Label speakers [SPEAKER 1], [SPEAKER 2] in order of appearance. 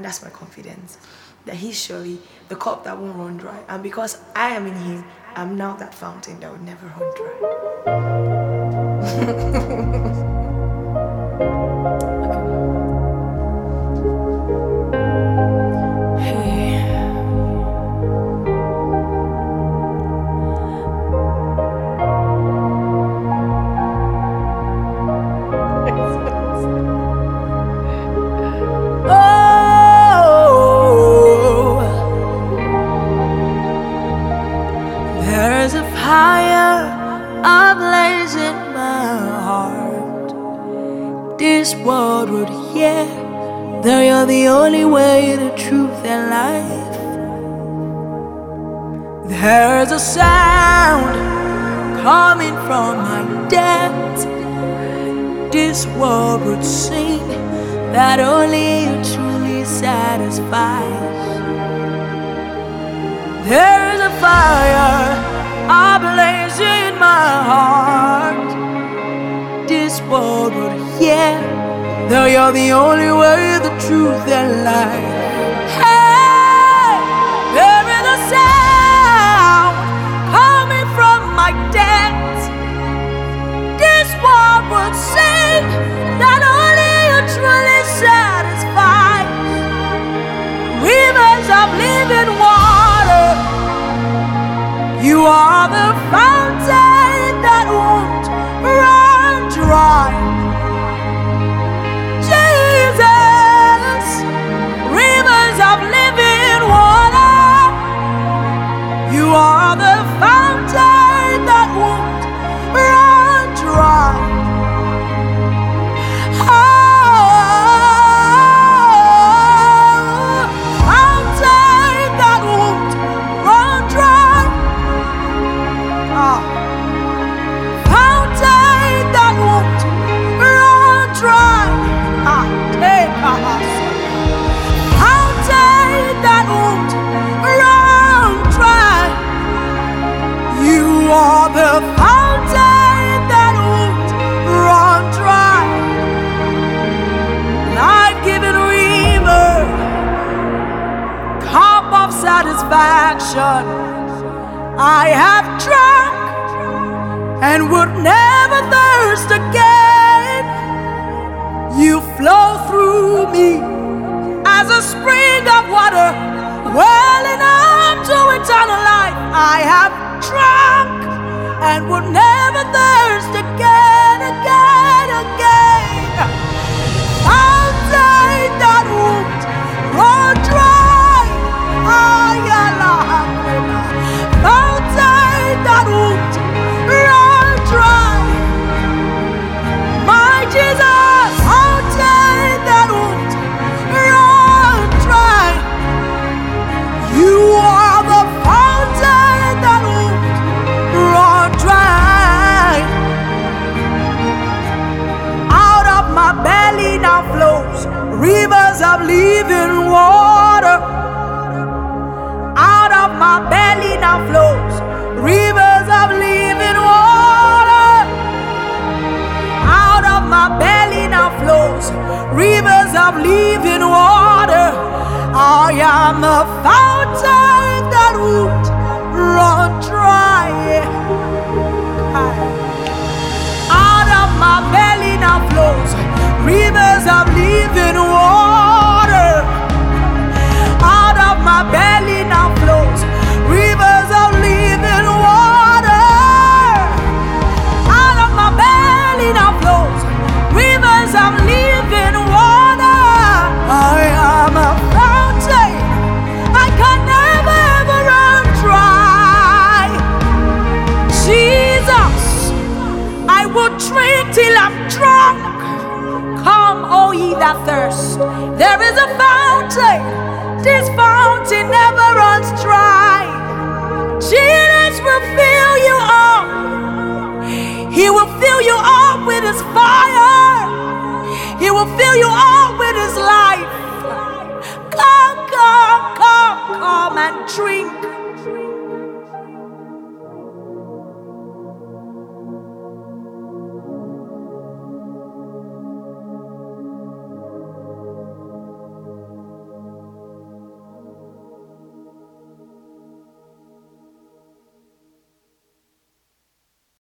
[SPEAKER 1] And that's my confidence that He's surely the cup that won't run dry. And because I am in Him, I'm now that fountain that will never run dry.
[SPEAKER 2] this world would hear that you're the only way, the truth, and life. There's a sound coming from my depths. This world would sing that only you truly satisfies. There's a fire ablaze in that you're the only way, the truth, and. Hey, there is a sound coming from my depths. This world would sing that only you truly. Rivers of living water, you are the fountain satisfaction. I have drunk and would never thirst again. You flow through me as a spring of water, welling up to eternal life. I have drunk and would never thirst of living water. Out of my belly now flows rivers of living water. Out of my belly now flows rivers of living water. I am the fountain drunk. Come, all ye that thirst. There is a fountain. This fountain never runs dry. Jesus will fill you up. He will fill you up with his fire. He will fill you up with his life. Come, come, come, come and drink.